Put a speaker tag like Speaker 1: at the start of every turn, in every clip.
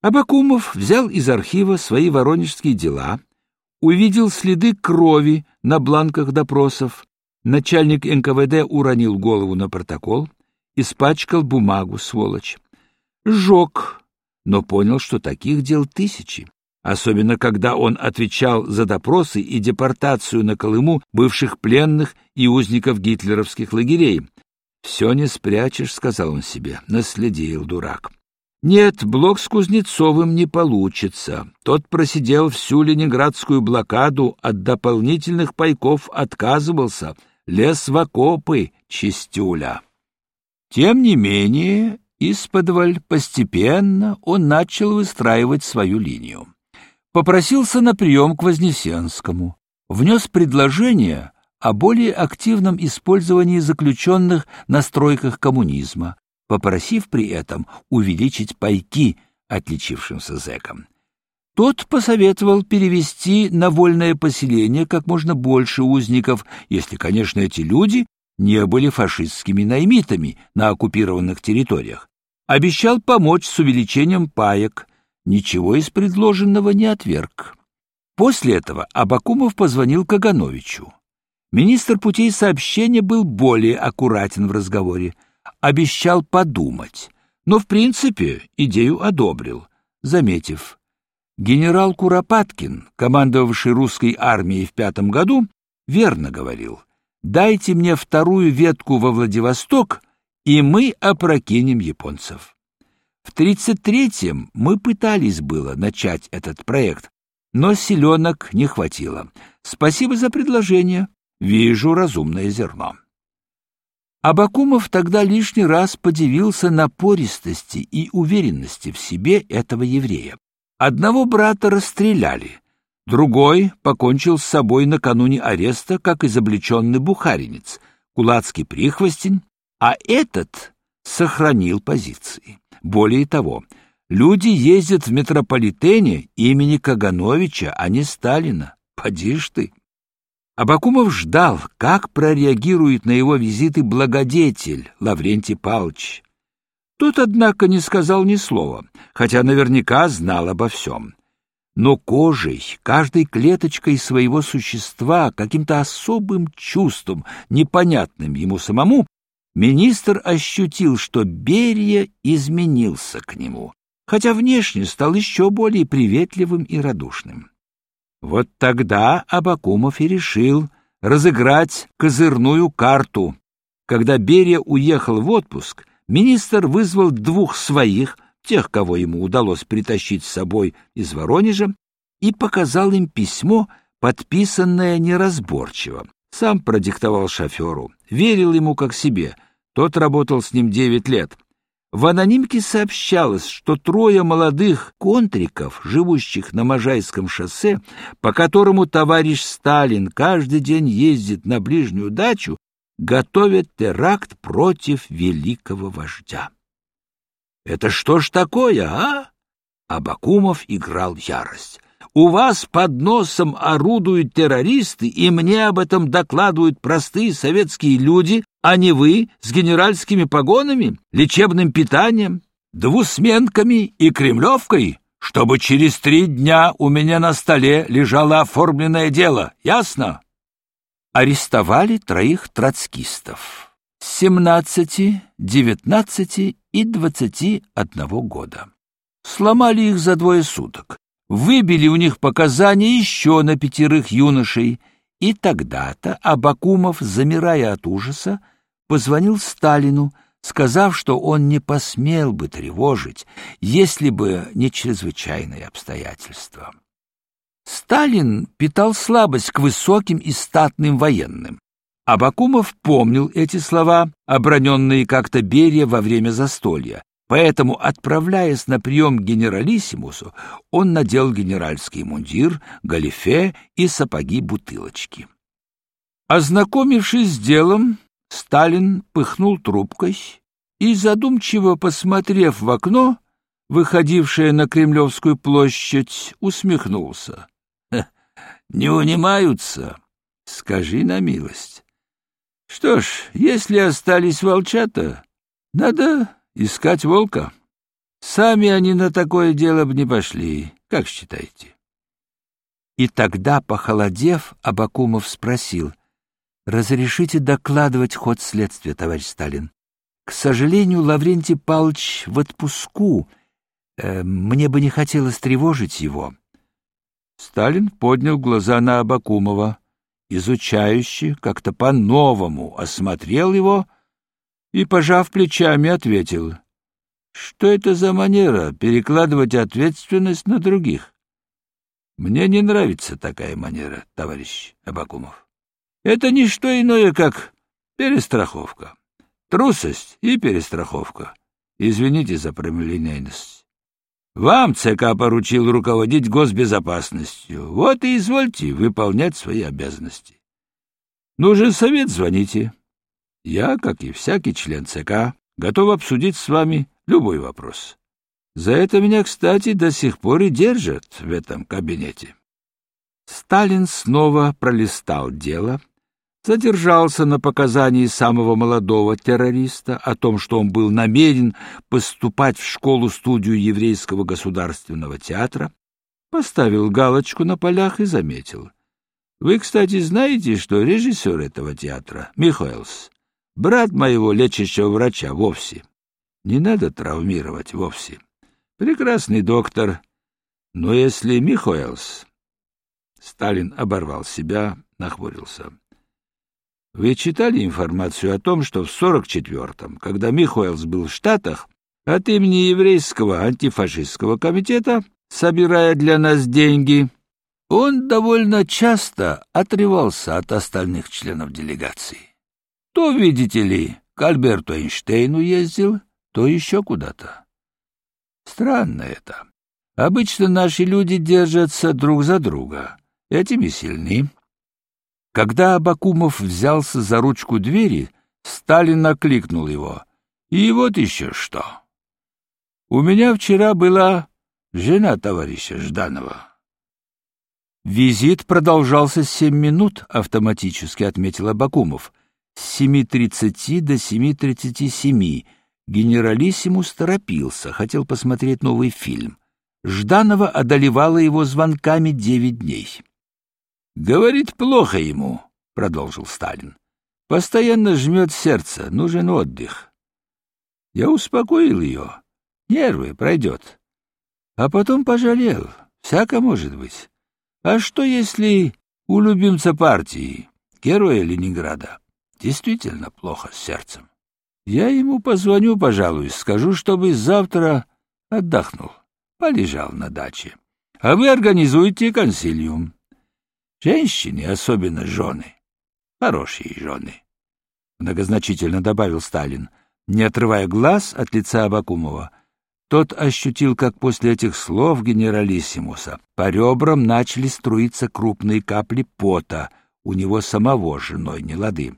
Speaker 1: Абакумов взял из архива свои воронежские дела, увидел следы крови на бланках допросов. Начальник НКВД уронил голову на протокол, испачкал бумагу, сволочь. Сжег, но понял, что таких дел тысячи, особенно когда он отвечал за допросы и депортацию на Колыму бывших пленных и узников гитлеровских лагерей. «Все не спрячешь», — сказал он себе, — наследил дурак. Нет, блок с Кузнецовым не получится. Тот просидел всю ленинградскую блокаду, от дополнительных пайков отказывался, лез в окопы, чистюля. Тем не менее, исподволь постепенно он начал выстраивать свою линию. Попросился на прием к Вознесенскому, внес предложение о более активном использовании заключенных на стройках коммунизма, попросив при этом увеличить пайки отличившимся зэкам. Тот посоветовал перевести на вольное поселение как можно больше узников, если, конечно, эти люди не были фашистскими наймитами на оккупированных территориях. Обещал помочь с увеличением паек, ничего из предложенного не отверг. После этого Абакумов позвонил Кагановичу. Министр путей сообщения был более аккуратен в разговоре обещал подумать, но в принципе идею одобрил, заметив: генерал Куропаткин, командовавший русской армией в пятом году, верно говорил: "Дайте мне вторую ветку во Владивосток, и мы опрокинем японцев". В 33-м мы пытались было начать этот проект, но силенок не хватило. Спасибо за предложение. Вижу разумное зерно. Абакумов тогда лишний раз подивился напористости и уверенности в себе этого еврея. Одного брата расстреляли, другой покончил с собой накануне ареста как изобличенный бухаринец, кулацкий прихвостень, а этот сохранил позиции. Более того, люди ездят в метрополитене имени Кагановича, а не Сталина. Поди ж ты! Абакумов ждал, как прореагирует на его визиты благодетель Лаврентий Павлович. Тот, однако, не сказал ни слова, хотя наверняка знал обо всем. Но кожей, каждой клеточкой своего существа, каким-то особым чувством, непонятным ему самому, министр ощутил, что Берия изменился к нему, хотя внешне стал еще более приветливым и радушным. Вот тогда Абакумов и решил разыграть козырную карту. Когда Берия уехал в отпуск, министр вызвал двух своих, тех, кого ему удалось притащить с собой из Воронежа, и показал им письмо, подписанное неразборчиво. Сам продиктовал шоферу, верил ему как себе, тот работал с ним девять лет. В анонимке сообщалось, что трое молодых контриков, живущих на Можайском шоссе, по которому товарищ Сталин каждый день ездит на ближнюю дачу, готовят теракт против великого вождя. Это что ж такое, а? Абакумов играл ярость. У вас под носом орудуют террористы, и мне об этом докладывают простые советские люди, а не вы с генеральскими погонами, лечебным питанием, двусменками и кремлевкой, чтобы через три дня у меня на столе лежало оформленное дело, ясно? Арестовали троих троцкистов. Семнадцати, девятнадцати и двадцати одного года. Сломали их за двое суток, выбили у них показания еще на пятерых юношей — и тогда-то Абакумов, замирая от ужаса, позвонил Сталину, сказав, что он не посмел бы тревожить, если бы не чрезвычайные обстоятельства. Сталин питал слабость к высоким и статным военным. Абакумов помнил эти слова, оброненные как-то Берия во время застолья, Поэтому, отправляясь на прием к генералиссимусу, он надел генеральский мундир, галифе и сапоги-бутылочки. Ознакомившись с делом, Сталин пыхнул трубкой и, задумчиво посмотрев в окно, выходившее на Кремлевскую площадь, усмехнулся. — Не унимаются? Скажи на милость. Что ж, если остались волчата, надо искать волка. Сами они на такое дело бы не пошли, как считаете?
Speaker 2: И тогда, похолодев, Абакумов спросил, «Разрешите докладывать ход следствия, товарищ Сталин? К сожалению, Лаврентий Павлович в отпуску. Э, мне бы не хотелось тревожить его».
Speaker 1: Сталин поднял глаза на Абакумова, изучающе, как-то по-новому осмотрел его и, пожав плечами, ответил, «Что это за манера перекладывать ответственность на других?» Мне не нравится такая манера, товарищ Абакумов. Это не что иное, как перестраховка. Трусость и перестраховка. Извините за прямолинейность. Вам ЦК поручил руководить госбезопасностью. Вот и извольте выполнять свои обязанности. Нужен совет, звоните. Я, как и всякий член ЦК, готов обсудить с вами любой вопрос. За это меня, кстати, до сих пор и держат в этом кабинете.
Speaker 2: Сталин снова пролистал дело, задержался на показании самого молодого террориста о том, что он был намерен поступать в школу-студию еврейского государственного театра, поставил галочку на полях и заметил. Вы, кстати, знаете, что режиссер этого театра, Михайлс, брат моего лечащего врача вовсе. Не надо травмировать вовсе. Прекрасный доктор. Но если Михоэлс... Сталин оборвал себя, нахмурился. Вы читали информацию о том, что в 44-м, когда Михоэлс был в Штатах, от имени еврейского антифашистского комитета, собирая для нас деньги, он довольно часто отрывался от остальных членов делегации. То, видите ли, к Альберту Эйнштейну ездил, то еще куда-то. Странно это. Обычно наши люди держатся друг за друга. Этими сильны. Когда Абакумов взялся за ручку двери, Сталин накликнул его. И вот еще что. У меня вчера была жена товарища Жданова. Визит продолжался семь минут, автоматически отметил Абакумов. С семи тридцати до семи тридцати семи Генералиссимус торопился, хотел посмотреть новый фильм. Жданова одолевала его звонками девять дней. «Говорит, плохо ему», — продолжил Сталин. «Постоянно жмет сердце, нужен отдых». Я успокоил ее. Нервы, пройдет. А потом пожалел. Всяко может быть. А что, если у любимца партии, героя Ленинграда, действительно плохо с сердцем? Я ему позвоню, пожалуй, скажу, чтобы завтра отдохнул, полежал на даче. А вы организуйте консилиум. Женщины, особенно жены, хорошие жены, многозначительно добавил Сталин, не отрывая глаз от лица Абакумова. Тот ощутил, как после этих слов генералиссимуса по ребрам начали струиться крупные капли пота, у него самого женой не лады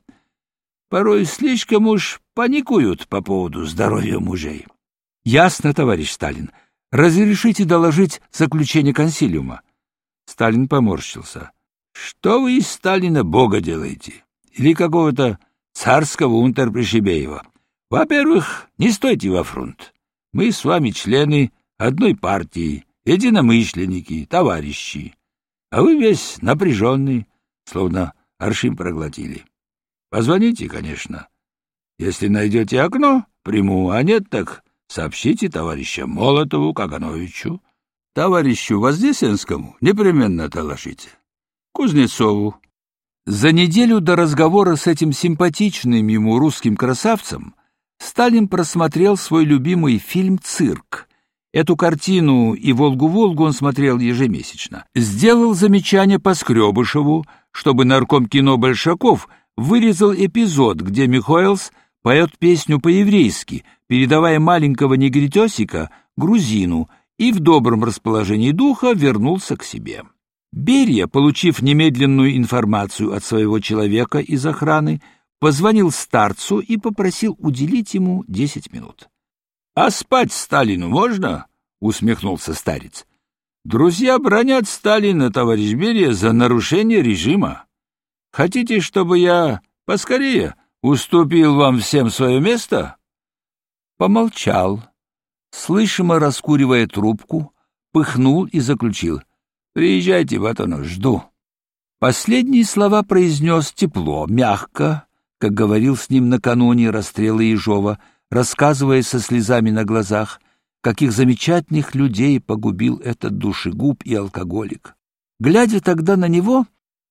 Speaker 2: порой слишком уж паникуют по поводу здоровья мужей. — Ясно, товарищ Сталин. Разрешите доложить заключение консилиума? Сталин поморщился. — Что вы из Сталина бога делаете? Или какого-то царского унтер-пришибеева? Во-первых, не стойте во фронт. Мы с вами члены одной партии, единомышленники, товарищи. А вы весь напряженный, словно аршин проглотили. Позвоните, конечно. Если найдете окно, приму, а нет, так сообщите товарищу Молотову, Кагановичу, товарищу Вознесенскому непременно доложите. Кузнецову. За неделю до разговора с этим симпатичным ему русским красавцем Сталин просмотрел свой любимый фильм «Цирк». Эту картину и «Волгу-Волгу» он смотрел ежемесячно. Сделал замечание по Скребышеву, чтобы нарком кино Большаков – вырезал эпизод, где Михоэлс поет песню по-еврейски, передавая маленького негритесика грузину, и в добром расположении духа вернулся к себе. Берия, получив немедленную информацию от своего человека из охраны, позвонил старцу и попросил уделить ему десять минут. — А спать Сталину можно? — усмехнулся старец. — Друзья бронят Сталина, товарищ Берия, за нарушение режима. Хотите, чтобы я поскорее уступил вам всем свое место? Помолчал, слышимо раскуривая трубку, пыхнул и заключил. «Приезжайте, Батонов, жду». Последние слова произнес тепло, мягко, как говорил с ним накануне расстрела Ежова, рассказывая со слезами на глазах, каких замечательных людей погубил этот душегуб и алкоголик. Глядя тогда на него,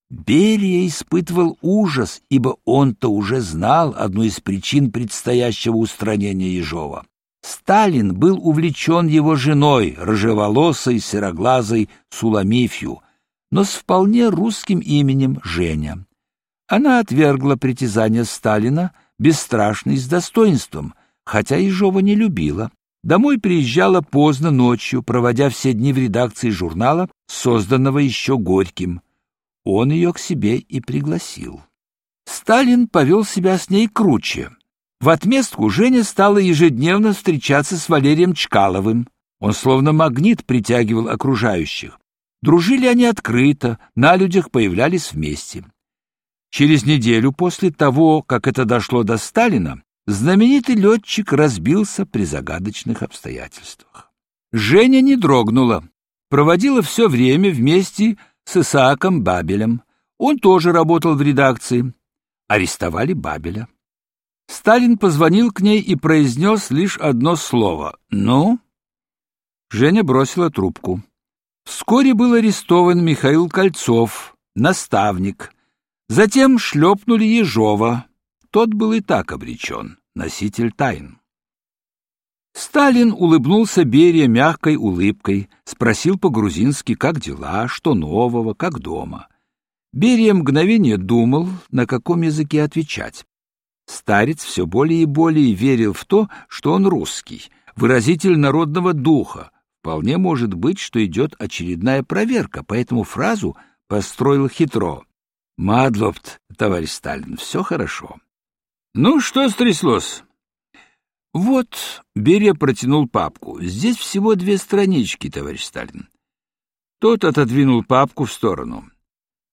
Speaker 2: Берия испытывал ужас, ибо он-то уже знал одну из причин предстоящего устранения Ежова. Сталин был увлечен его женой, рыжеволосой, сероглазой Суламифью, но с вполне русским именем Женя. Она отвергла притязания Сталина, бесстрашной с достоинством, хотя Ежова не любила. Домой приезжала поздно ночью, проводя все дни в редакции журнала, созданного еще Горьким. Он ее к себе и пригласил. Сталин повел себя с ней круче. В отместку Женя стала ежедневно встречаться с Валерием Чкаловым. Он словно магнит притягивал окружающих. Дружили они открыто, на людях появлялись вместе. Через неделю после того, как это дошло до Сталина, знаменитый летчик разбился при загадочных обстоятельствах. Женя не дрогнула, проводила все время вместе с Исааком Бабелем. Он тоже работал в редакции. Арестовали Бабеля. Сталин позвонил к ней и произнес лишь одно слово «Ну?». Женя бросила трубку. Вскоре был арестован Михаил Кольцов, наставник. Затем шлепнули Ежова. Тот был и так обречен, носитель тайн. Сталин улыбнулся Берия мягкой улыбкой, спросил по-грузински, как дела, что нового, как дома. Берия мгновение думал, на каком языке отвечать. Старец все более и более верил в то, что он русский, выразитель народного духа. Вполне может быть, что идет очередная проверка, поэтому фразу построил хитро. «Мадлопт, товарищ Сталин, все хорошо». «Ну, что стряслось?» «Вот», — Берия протянул папку, — «здесь всего две странички, товарищ Сталин». Тот отодвинул папку в сторону.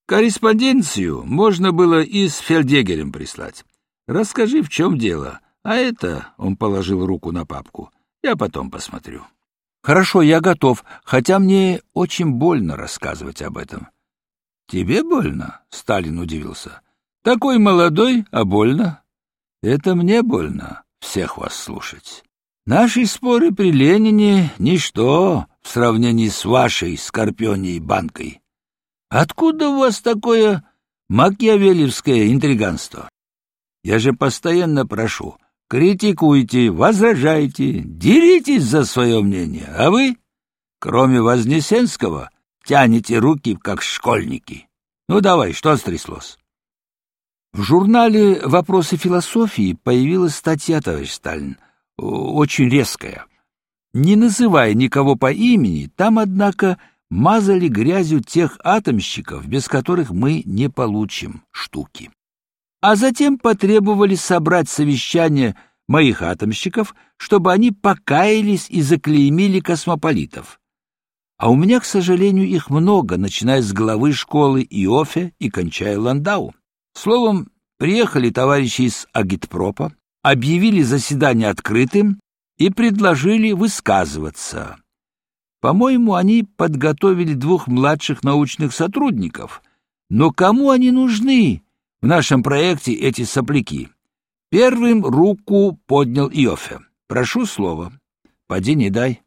Speaker 2: «Корреспонденцию можно было и с Фельдегерем прислать. Расскажи, в чем дело. А это, — он положил руку на папку, — я потом посмотрю. Хорошо, я готов, хотя мне очень больно рассказывать об этом. Тебе больно? Сталин удивился. Такой молодой, а больно? Это мне больно всех вас слушать. Наши споры при Ленине — ничто в сравнении с вашей Скорпионией банкой. Откуда у вас такое макиавелевское интриганство? Я же постоянно прошу, критикуйте, возражайте, деритесь за свое мнение, а вы, кроме Вознесенского, тянете руки, как школьники. Ну давай, что стряслось? В журнале «Вопросы философии» появилась статья, товарищ Сталин, очень резкая. Не называя никого по имени, там, однако, мазали грязью тех атомщиков, без которых мы не получим штуки а затем потребовали собрать совещание моих атомщиков, чтобы они покаялись и заклеймили космополитов. А у меня, к сожалению, их много, начиная с главы школы Иофе и кончая Ландау. Словом, приехали товарищи из Агитпропа, объявили заседание открытым и предложили высказываться. По-моему, они подготовили двух младших научных сотрудников. Но кому они нужны, в нашем проекте эти сопляки. Первым руку поднял Иофе. Прошу слова. Поди не дай.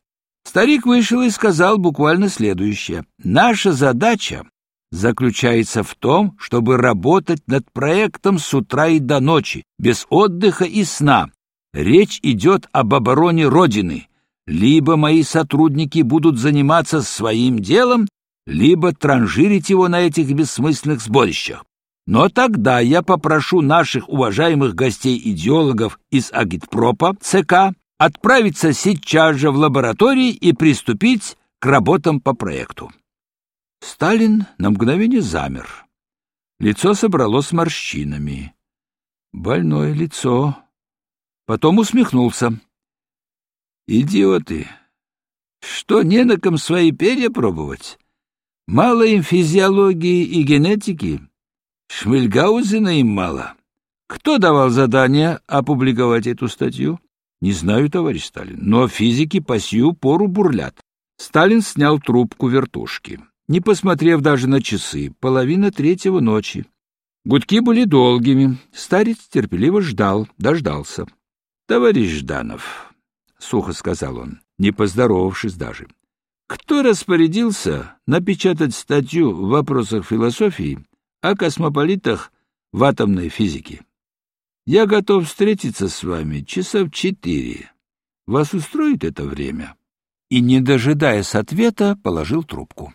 Speaker 2: Старик вышел и сказал буквально следующее. Наша задача заключается в том, чтобы работать над проектом с утра и до ночи, без отдыха и сна. Речь идет об обороне Родины. Либо мои сотрудники будут заниматься своим делом, либо транжирить его на этих бессмысленных сборищах. Но тогда я попрошу наших уважаемых гостей-идеологов из Агитпропа ЦК отправиться сейчас же в лаборатории и приступить к работам по проекту. Сталин на мгновение замер. Лицо собралось морщинами. Больное лицо. Потом усмехнулся. Идиоты! Что, не на ком свои перья пробовать? Мало им физиологии и генетики? Шмельгаузена им мало. Кто давал задание опубликовать эту статью?
Speaker 1: Не знаю, товарищ Сталин, но физики по сию пору бурлят. Сталин снял трубку вертушки, не посмотрев даже на часы, половина третьего ночи. Гудки были долгими, старец терпеливо ждал, дождался. — Товарищ Жданов, — сухо сказал он, не поздоровавшись даже, — кто распорядился напечатать статью в вопросах философии о космополитах в атомной физике? Я готов встретиться с вами часа в четыре. Вас устроит это время? И, не дожидаясь ответа, положил трубку.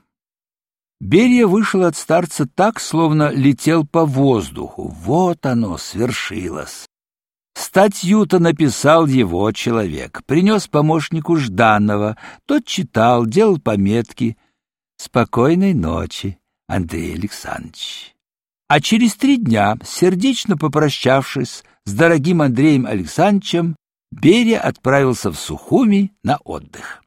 Speaker 1: Берия вышел от старца так, словно летел по воздуху. Вот оно, свершилось. Статью-то написал его человек, принес помощнику Жданова, тот читал, делал пометки. «Спокойной ночи, Андрей Александрович». А через три дня, сердечно попрощавшись с дорогим Андреем Александровичем, Берия отправился в Сухуми на отдых.